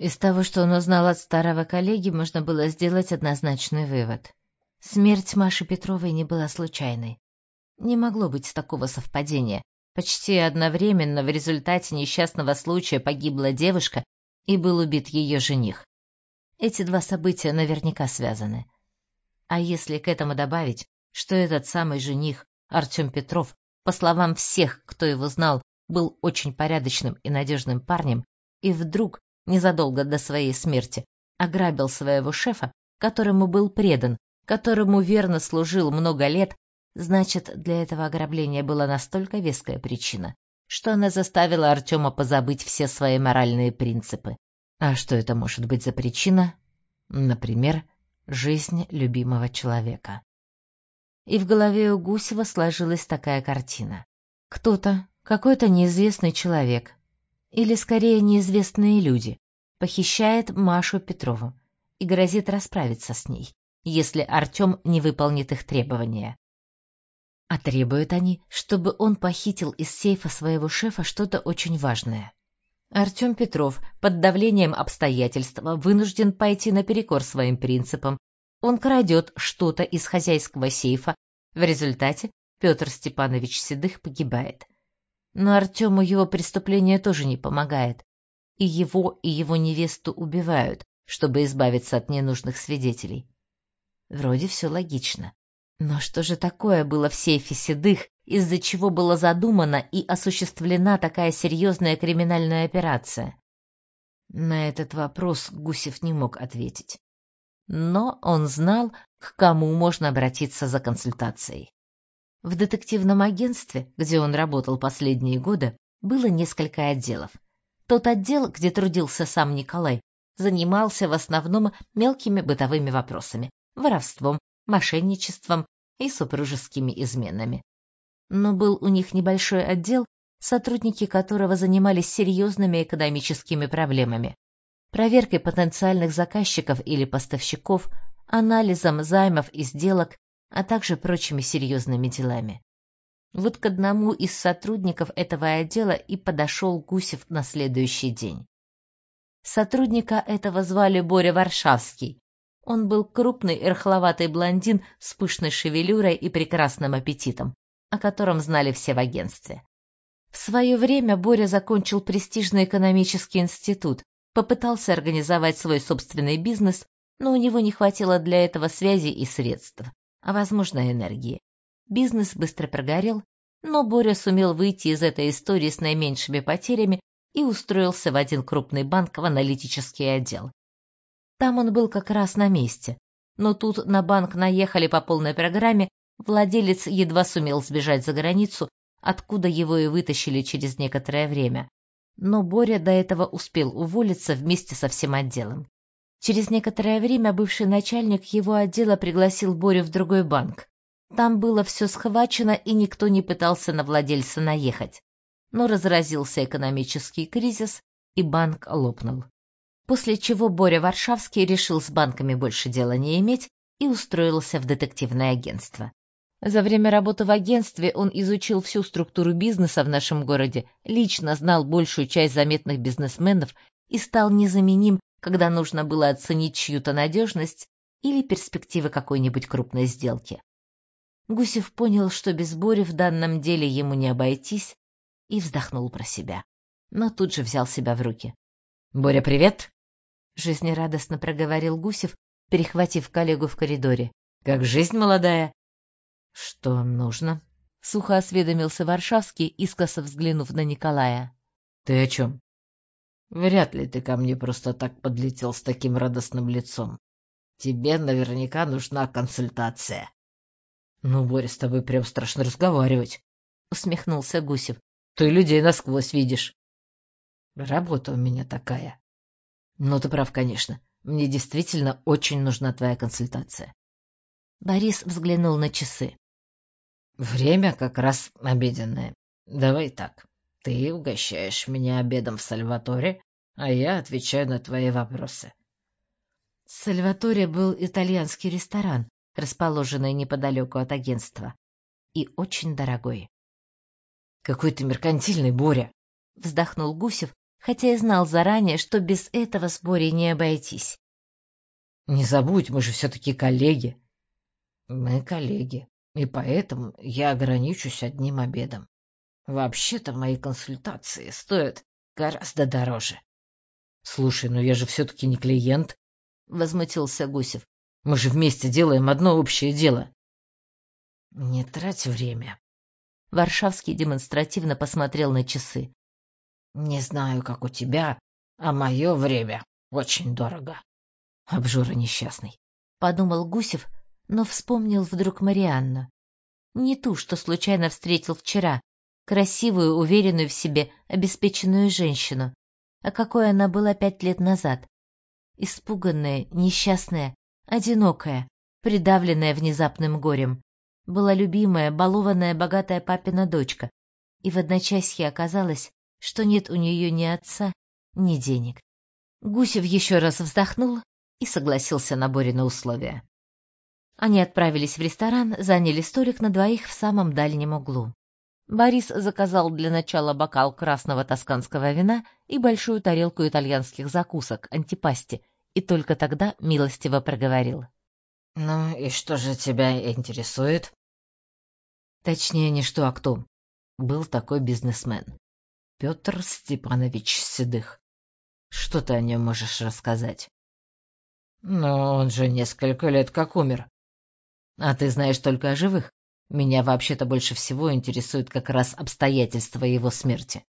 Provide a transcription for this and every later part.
Из того, что он узнал от старого коллеги, можно было сделать однозначный вывод. Смерть Маши Петровой не была случайной. Не могло быть такого совпадения. Почти одновременно в результате несчастного случая погибла девушка и был убит ее жених. Эти два события наверняка связаны. А если к этому добавить, что этот самый жених, Артем Петров, по словам всех, кто его знал, был очень порядочным и надежным парнем, и вдруг, незадолго до своей смерти, ограбил своего шефа, которому был предан, которому верно служил много лет, значит, для этого ограбления была настолько веская причина, что она заставила Артема позабыть все свои моральные принципы. А что это может быть за причина? Например, жизнь любимого человека. И в голове у Гусева сложилась такая картина. Кто-то, какой-то неизвестный человек, или скорее неизвестные люди, похищает Машу Петрову и грозит расправиться с ней, если Артем не выполнит их требования. А требуют они, чтобы он похитил из сейфа своего шефа что-то очень важное. Артем Петров под давлением обстоятельств вынужден пойти наперекор своим принципам. Он крадет что-то из хозяйского сейфа. В результате Петр Степанович Седых погибает. Но Артему его преступление тоже не помогает. И его, и его невесту убивают, чтобы избавиться от ненужных свидетелей. Вроде все логично. Но что же такое было в сейфе Седых, из-за чего была задумана и осуществлена такая серьезная криминальная операция? На этот вопрос Гусев не мог ответить. Но он знал, к кому можно обратиться за консультацией. В детективном агентстве, где он работал последние годы, было несколько отделов. Тот отдел, где трудился сам Николай, занимался в основном мелкими бытовыми вопросами, воровством, мошенничеством и супружескими изменами. Но был у них небольшой отдел, сотрудники которого занимались серьезными экономическими проблемами. Проверкой потенциальных заказчиков или поставщиков, анализом займов и сделок, а также прочими серьезными делами. Вот к одному из сотрудников этого отдела и подошел Гусев на следующий день. Сотрудника этого звали Боря Варшавский. Он был крупный эрхловатый блондин с пышной шевелюрой и прекрасным аппетитом, о котором знали все в агентстве. В свое время Боря закончил престижный экономический институт, попытался организовать свой собственный бизнес, но у него не хватило для этого связи и средств а, возможно, энергии. Бизнес быстро прогорел, но Боря сумел выйти из этой истории с наименьшими потерями и устроился в один крупный банк в аналитический отдел. Там он был как раз на месте, но тут на банк наехали по полной программе, владелец едва сумел сбежать за границу, откуда его и вытащили через некоторое время. Но Боря до этого успел уволиться вместе со всем отделом. Через некоторое время бывший начальник его отдела пригласил Борю в другой банк. Там было все схвачено, и никто не пытался на владельца наехать. Но разразился экономический кризис, и банк лопнул. После чего Боря Варшавский решил с банками больше дела не иметь и устроился в детективное агентство. За время работы в агентстве он изучил всю структуру бизнеса в нашем городе, лично знал большую часть заметных бизнесменов и стал незаменим когда нужно было оценить чью-то надежность или перспективы какой-нибудь крупной сделки. Гусев понял, что без Бори в данном деле ему не обойтись, и вздохнул про себя. Но тут же взял себя в руки. — Боря, привет! — жизнерадостно проговорил Гусев, перехватив коллегу в коридоре. — Как жизнь молодая? — Что нужно? — сухо осведомился Варшавский, искоса взглянув на Николая. — Ты о чем? Вряд ли ты ко мне просто так подлетел с таким радостным лицом. Тебе наверняка нужна консультация. — Ну, Боря, с тобой прям страшно разговаривать, — усмехнулся Гусев. — Ты людей насквозь видишь. — Работа у меня такая. — Ну, ты прав, конечно. Мне действительно очень нужна твоя консультация. Борис взглянул на часы. — Время как раз обеденное. Давай так. Ты угощаешь меня обедом в Сальваторе, а я отвечаю на твои вопросы. Сальваторе был итальянский ресторан, расположенный неподалеку от агентства, и очень дорогой. — Какой ты меркантильный, Боря! — вздохнул Гусев, хотя и знал заранее, что без этого с Борей не обойтись. «Не забудь, мы же все-таки коллеги». «Мы коллеги, и поэтому я ограничусь одним обедом. Вообще-то мои консультации стоят гораздо дороже». «Слушай, но я же все-таки не клиент», — возмутился Гусев. «Мы же вместе делаем одно общее дело». «Не трать время». Варшавский демонстративно посмотрел на часы. «Не знаю, как у тебя, а мое время очень дорого». «Обжора несчастный», — подумал Гусев, но вспомнил вдруг Марианну. Не ту, что случайно встретил вчера, красивую, уверенную в себе, обеспеченную женщину, а какой она была пять лет назад. Испуганная, несчастная, одинокая, придавленная внезапным горем. Была любимая, балованная, богатая папина дочка, и в одночасье оказалось, что нет у нее ни отца, ни денег. Гусев еще раз вздохнул и согласился на Борина условия. Они отправились в ресторан, заняли столик на двоих в самом дальнем углу. Борис заказал для начала бокал красного тосканского вина и большую тарелку итальянских закусок, антипасти, и только тогда милостиво проговорил. — Ну и что же тебя интересует? — Точнее, не что, а кто. Был такой бизнесмен. Петр Степанович Седых. Что ты о нем можешь рассказать? — Ну, он же несколько лет как умер. — А ты знаешь только о живых? Меня вообще-то больше всего интересуют как раз обстоятельства его смерти.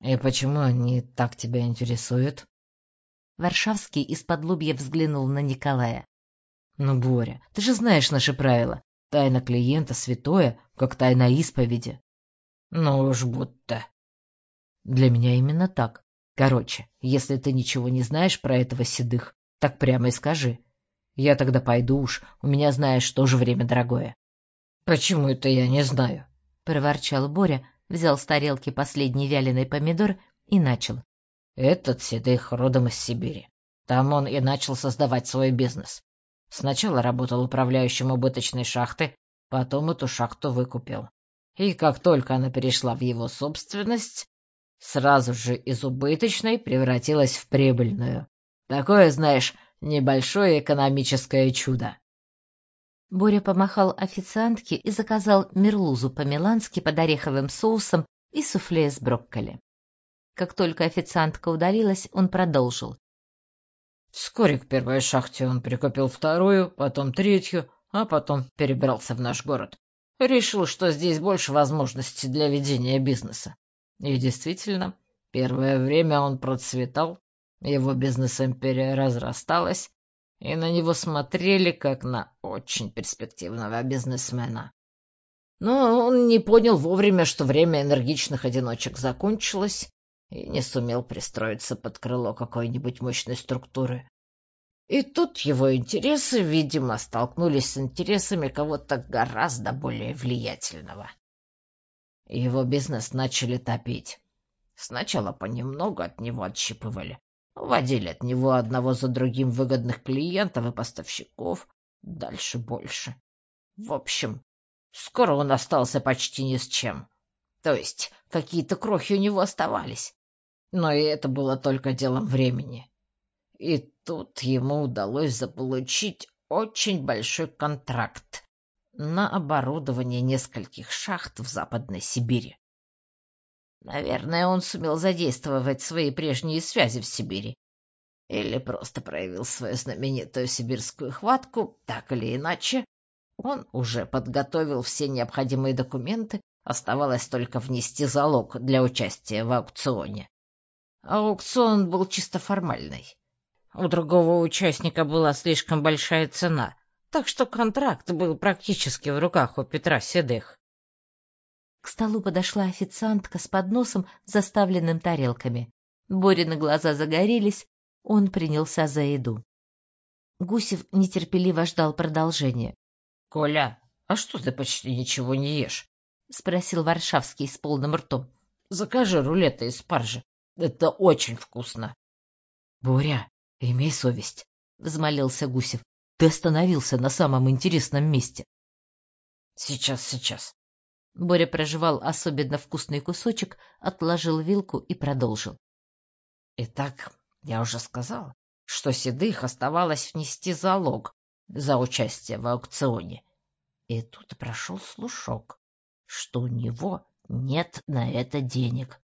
И почему они так тебя интересуют? Варшавский из-под лобья взглянул на Николая. Ну, Боря, ты же знаешь наши правила. Тайна клиента святое, как тайна исповеди. Ну уж будто. Для меня именно так. Короче, если ты ничего не знаешь про этого седых, так прямо и скажи. Я тогда пойду уж, у меня, знаешь, тоже время дорогое. «Почему это я не знаю?» — проворчал Боря, взял с тарелки последний вяленый помидор и начал. «Этот седых родом из Сибири. Там он и начал создавать свой бизнес. Сначала работал управляющим убыточной шахты, потом эту шахту выкупил. И как только она перешла в его собственность, сразу же из убыточной превратилась в прибыльную. Такое, знаешь, небольшое экономическое чудо. Боря помахал официантке и заказал мерлузу по-милански под ореховым соусом и суфле с брокколи. Как только официантка удалилась, он продолжил. Вскоре к первой шахте он прикупил вторую, потом третью, а потом перебрался в наш город. Решил, что здесь больше возможностей для ведения бизнеса. И действительно, первое время он процветал, его бизнес-империя разрасталась, и на него смотрели как на очень перспективного бизнесмена. Но он не понял вовремя, что время энергичных одиночек закончилось, и не сумел пристроиться под крыло какой-нибудь мощной структуры. И тут его интересы, видимо, столкнулись с интересами кого-то гораздо более влиятельного. Его бизнес начали топить. Сначала понемногу от него отщипывали, Водили от него одного за другим выгодных клиентов и поставщиков, дальше больше. В общем, скоро он остался почти ни с чем. То есть какие-то крохи у него оставались. Но и это было только делом времени. И тут ему удалось заполучить очень большой контракт на оборудование нескольких шахт в Западной Сибири. Наверное, он сумел задействовать свои прежние связи в Сибири. Или просто проявил свою знаменитую сибирскую хватку, так или иначе. Он уже подготовил все необходимые документы, оставалось только внести залог для участия в аукционе. Аукцион был чисто формальный. У другого участника была слишком большая цена, так что контракт был практически в руках у Петра Седых. К столу подошла официантка с подносом, заставленным тарелками. Борины глаза загорелись, он принялся за еду. Гусев нетерпеливо ждал продолжения. — Коля, а что ты почти ничего не ешь? — спросил Варшавский с полным ртом. — Закажи рулеты из спаржи. Это очень вкусно. — Боря, имей совесть, — взмолился Гусев. — Ты остановился на самом интересном месте. — Сейчас, сейчас. Боря прожевал особенно вкусный кусочек, отложил вилку и продолжил. Итак, я уже сказал, что Седых оставалось внести залог за участие в аукционе. И тут прошел слушок, что у него нет на это денег.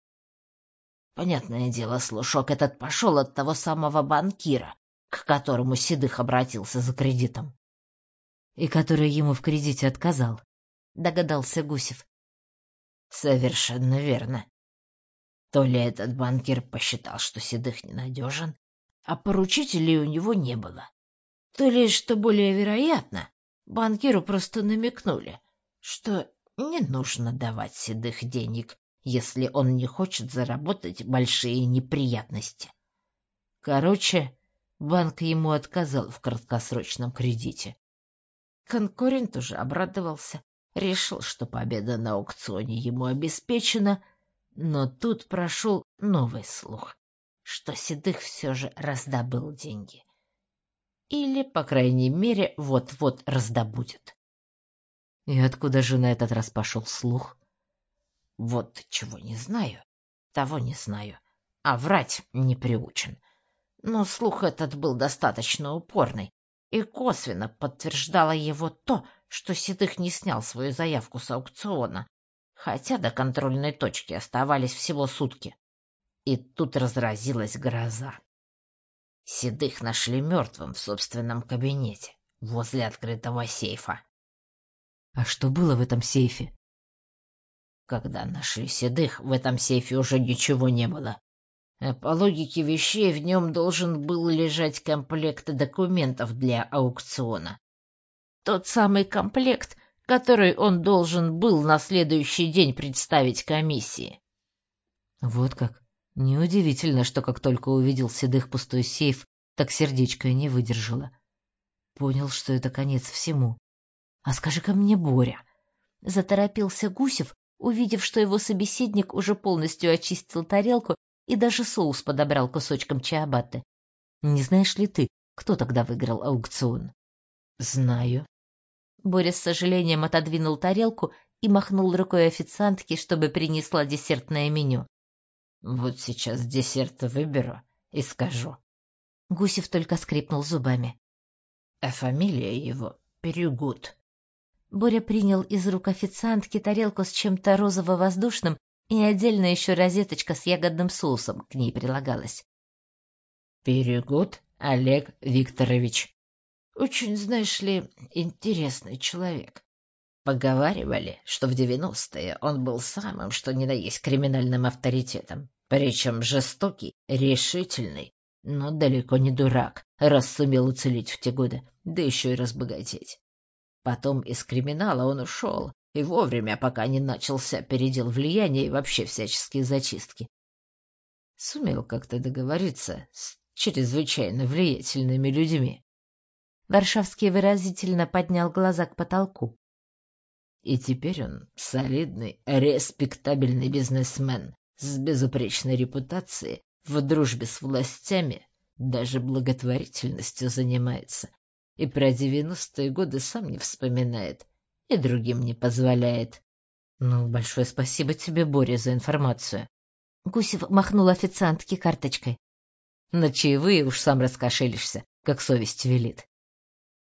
Понятное дело, слушок этот пошел от того самого банкира, к которому Седых обратился за кредитом. И который ему в кредите отказал, догадался Гусев. Совершенно верно. То ли этот банкир посчитал, что Седых ненадежен, а поручителей у него не было. То ли, что более вероятно, банкиру просто намекнули, что не нужно давать Седых денег, если он не хочет заработать большие неприятности. Короче, банк ему отказал в краткосрочном кредите. Конкурент уже обрадовался, решил, что победа на аукционе ему обеспечена, но тут прошел новый слух, что Седых все же раздобыл деньги. Или, по крайней мере, вот-вот раздобудет. И откуда же на этот раз пошел слух? Вот чего не знаю, того не знаю, а врать не приучен. Но слух этот был достаточно упорный, и косвенно подтверждало его то, что Седых не снял свою заявку с аукциона, хотя до контрольной точки оставались всего сутки. И тут разразилась гроза. Седых нашли мертвым в собственном кабинете, возле открытого сейфа. А что было в этом сейфе? Когда нашли седых, в этом сейфе уже ничего не было. Э, по логике вещей, в нем должен был лежать комплект документов для аукциона. Тот самый комплект, который он должен был на следующий день представить комиссии. Вот как. Неудивительно, что как только увидел седых пустой сейф, так сердечко и не выдержало. Понял, что это конец всему. А скажи-ка мне, Боря, заторопился Гусев, увидев, что его собеседник уже полностью очистил тарелку и даже соус подобрал кусочком чиабатты. Не знаешь ли ты, кто тогда выиграл аукцион? Знаю. Боря с сожалением отодвинул тарелку и махнул рукой официантке, чтобы принесла десертное меню. Вот сейчас десерт выберу и скажу. Гусев только скрипнул зубами. А фамилия его Перегуд. Боря принял из рук официантки тарелку с чем-то розово-воздушным, и отдельно еще розеточка с ягодным соусом к ней прилагалась. Перегуд Олег Викторович. Очень, знаешь ли, интересный человек. Поговаривали, что в девяностые он был самым, что ни на есть, криминальным авторитетом. Причем жестокий, решительный, но далеко не дурак, раз сумел уцелеть в те годы, да еще и разбогатеть. Потом из криминала он ушел, и вовремя, пока не начался передел влияния и вообще всяческие зачистки. Сумел как-то договориться с чрезвычайно влиятельными людьми. Варшавский выразительно поднял глаза к потолку. И теперь он солидный, респектабельный бизнесмен с безупречной репутацией, в дружбе с властями, даже благотворительностью занимается и про девяностые годы сам не вспоминает и другим не позволяет. Ну, большое спасибо тебе, Боря, за информацию. Гусев махнул официантке карточкой. На чаевые уж сам раскошелишься, как совесть велит.